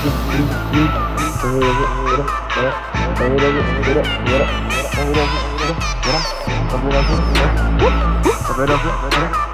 Sampai jumpa.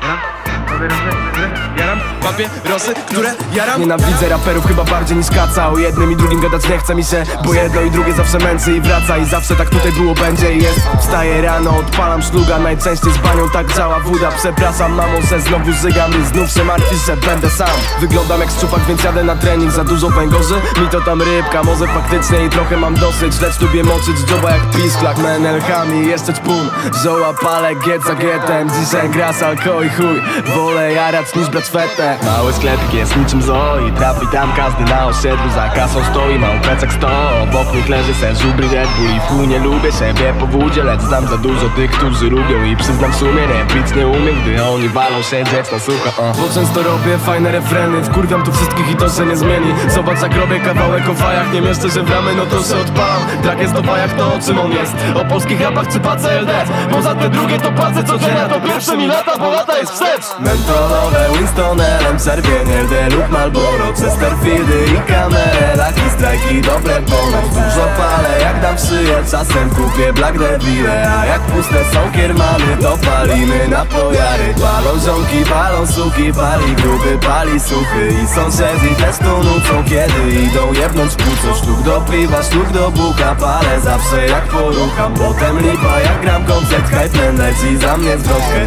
Papierosy, które jaram? Nienawidzę raperów chyba bardziej niż kaca. O jednym i drugim gadać nie chce mi się Bo jedno i drugie zawsze męcy i wraca. I zawsze tak tutaj było, będzie i jest. Wstaję rano, odpalam szluga Najczęściej z banią tak działa woda Przepraszam mamą, se znowu żygam I znów się martwisz, że będę sam. Wyglądam jak szczupak, więc jadę na trening Za dużo węgorzy, mi to tam rybka Może faktycznie i trochę mam dosyć. Lecz lubię moczyć dzioba jak pisklak Menelkami, jeszcze czpun Żoła palę, get za getem Dzisiaj gra salko i chuj Wolę jarać niż brać fetę Mały sklepik jest niczym zoo I trafi tam każdy na osiedlu Za kasą stoi, mały plecak sto. Obok nich leży sen żubry Red Bull I w nie lubię siebie po wódzie Lecz znam za dużo tych, którzy lubią I przyznam w sumie repic nie umiem Gdy oni walą się dziec na sucho uh. Bo często robię fajne refreny Wkurwiam tu wszystkich i to się nie zmieni. Zobacz jak robię kawałek o fajach Nie mieszczę się w ramy, no to się odpalam. Tak jest o fajach, to o czym on jest? O polskich rapach czy pace LD Poza te drugie to płacę codziennie To pierwsze mi lata, bo lata jest wstecz Mentolowe Winston Czerwienie LD lub Malboro Chesterfieldy i kamerę. Lucky Strike i dobre bonus Dużo palę. Jak dam szyję Czasem kupię Black Devile A jak puste są kiermany To palimy na pojary. Palą ziomki, palą suki Pali gruby, pali suchy. I sąsiedzi też tu nucą Kiedy idą jebnąć płuco. Sztuk do piwa, sztuk do buka Palę zawsze jak porucham. Potem lipa jak gram koncert Hype leci za mnie zwrotkę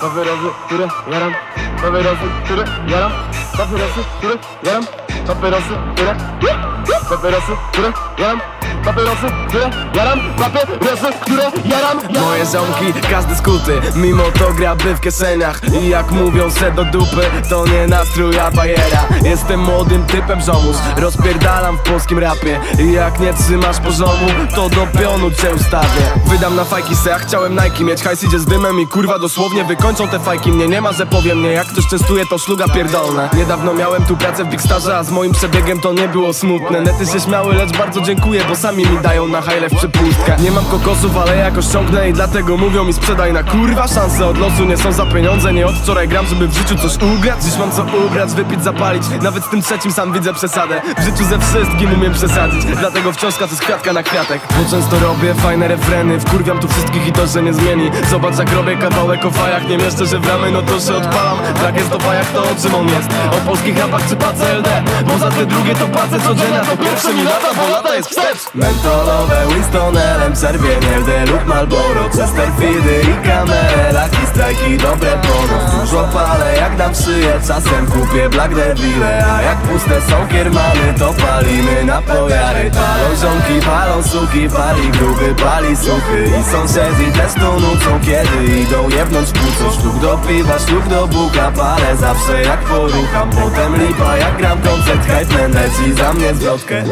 Papierosy, które jaram Papierosy, które jaram Papierosy, które jaram Papierosy, które jaram Papierosy, które Papierosy, które jaram Papierosy, które jaram Papierosy, które jaram Moje ziomki, każdy skuty Mimo to gra by w kieszeniach. I jak mówią se do dupy To nie nastrój, a bajera. Jestem młodym typem ziomuś Rozpierdalam w polskim rapie. I jak nie trzymasz poziomu To do pionu cię ustawię. Wydam na fajki se, ja chciałem Nike mieć. Hajs idzie z dymem i kurwa dosłownie Wykończą te fajki. Mnie, nie ma, że powiem mnie Jak ktoś częstuje to szluga pierdolne Niedawno miałem tu pracę w Big Starze A z moim przebiegiem to nie było smutne. Nety się śmiały, lecz bardzo dziękuję Bo sami mi dają na hajle w przepustkę Nie mam kokosów, ale jakoś ciągnę I dlatego mówią mi sprzedaj na kurwa Szanse od losu nie są za pieniądze Nie od wczoraj gram, żeby w życiu coś ugrać. Dziś mam co ubrać, wypić, zapalić. Nawet z tym trzecim sam widzę przesadę. W życiu ze wszystkim umiem przesadzić. Dlatego wciąż to jest kwiatka na kwiatek. Bo często robię fajne refreny Wkurwiam tu wszystkich i to się nie zmieni. Zobacz jak robię kawałek o fajach. Nie mieszczę się w ramy, no to się odpalam. Tak jest o fajach, to o czym on jest. O polskich rapach czy pace LD Poza te drugie to płacę codziennie To pierwsze mi lata, bo lata jest wstecz Mentolowe Winston LM Czerwienie LD lub Malboro Chesterfieldy i kamerę Lucky Strike i dobre bonus Dużo palę jak dam szyję Czasem kupię Black Devile A jak puste są kiermany To palimy na pojary Palą ziomki, palą suki Pali gruby, pali suchy. I sąsiedzi też tu nucą Kiedy idą jebnąć płuco Sztuk do piwa, sztuk do buka Palę zawsze jak porucham. Potem lipa jak gram koncert Hype leci za mnie zwrotkę